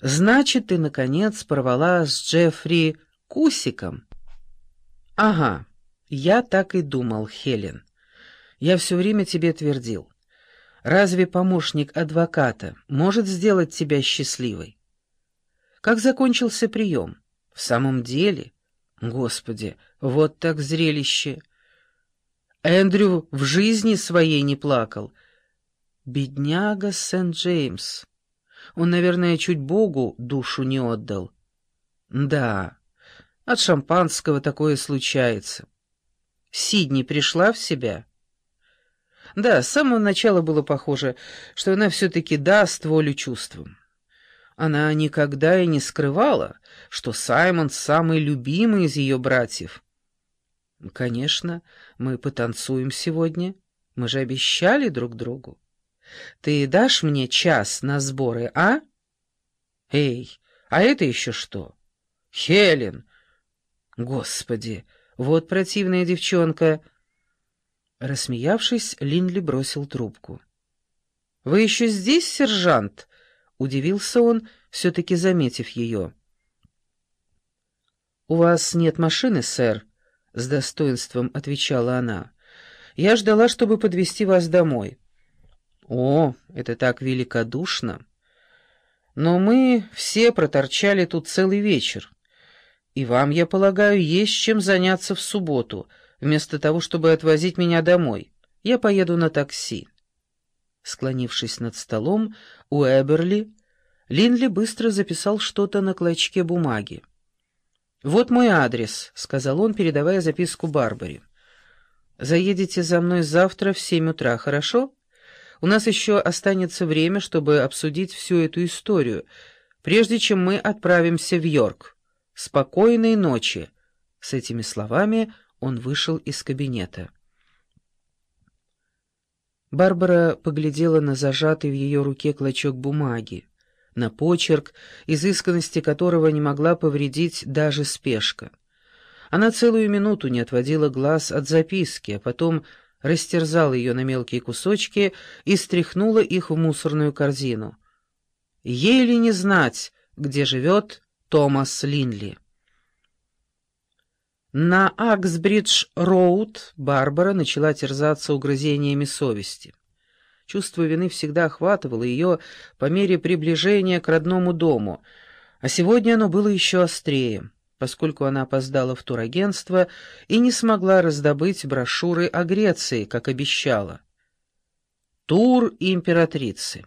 Значит, ты, наконец, порвала с Джеффри Кусиком? Ага, я так и думал, Хелен. Я все время тебе твердил. Разве помощник адвоката может сделать тебя счастливой? Как закончился прием? В самом деле? Господи, вот так зрелище! Эндрю в жизни своей не плакал. Бедняга Сент-Джеймс. Он, наверное, чуть Богу душу не отдал. Да, от шампанского такое случается. Сидни пришла в себя? Да, с самого начала было похоже, что она все-таки даст волю чувствам. Она никогда и не скрывала, что Саймон самый любимый из ее братьев. «Конечно, мы потанцуем сегодня. Мы же обещали друг другу». Ты дашь мне час на сборы, а? Эй, а это еще что? Хелен! Господи, вот противная девчонка! Рассмеявшись, Линли бросил трубку. «Вы еще здесь, сержант?» — удивился он, все-таки заметив ее. «У вас нет машины, сэр?» — с достоинством отвечала она. «Я ждала, чтобы подвезти вас домой». «О, это так великодушно! Но мы все проторчали тут целый вечер. И вам, я полагаю, есть чем заняться в субботу, вместо того, чтобы отвозить меня домой. Я поеду на такси». Склонившись над столом у Эберли, Линли быстро записал что-то на клочке бумаги. «Вот мой адрес», — сказал он, передавая записку Барбаре. «Заедете за мной завтра в семь утра, хорошо?» У нас еще останется время, чтобы обсудить всю эту историю, прежде чем мы отправимся в Йорк. Спокойной ночи!» С этими словами он вышел из кабинета. Барбара поглядела на зажатый в ее руке клочок бумаги, на почерк, изысканности которого не могла повредить даже спешка. Она целую минуту не отводила глаз от записки, а потом растерзала ее на мелкие кусочки и стряхнула их в мусорную корзину. Ей ли не знать, где живет Томас Линли? На Аксбридж-Роуд Барбара начала терзаться угрызениями совести. Чувство вины всегда охватывало ее по мере приближения к родному дому, а сегодня оно было еще острее поскольку она опоздала в турагентство и не смогла раздобыть брошюры о Греции, как обещала. Тур императрицы.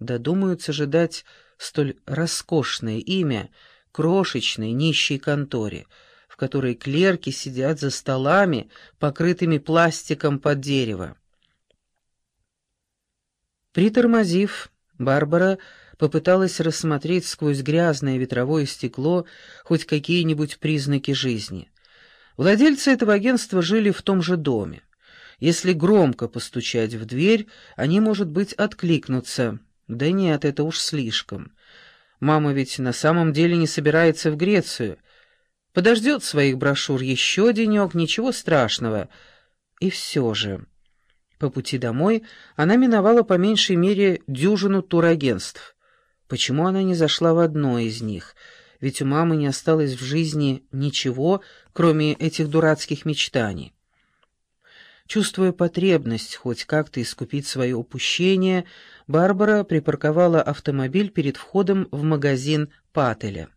Додумаются же дать столь роскошное имя крошечной нищей конторе, в которой клерки сидят за столами, покрытыми пластиком под дерево. Притормозив, Барбара попыталась рассмотреть сквозь грязное ветровое стекло хоть какие-нибудь признаки жизни. Владельцы этого агентства жили в том же доме. Если громко постучать в дверь, они, может быть, откликнутся. Да нет, это уж слишком. Мама ведь на самом деле не собирается в Грецию. Подождет своих брошюр еще денек, ничего страшного. И все же... По пути домой она миновала по меньшей мере дюжину турагентств. Почему она не зашла в одно из них? Ведь у мамы не осталось в жизни ничего, кроме этих дурацких мечтаний. Чувствуя потребность хоть как-то искупить свое упущение, Барбара припарковала автомобиль перед входом в магазин Пателя.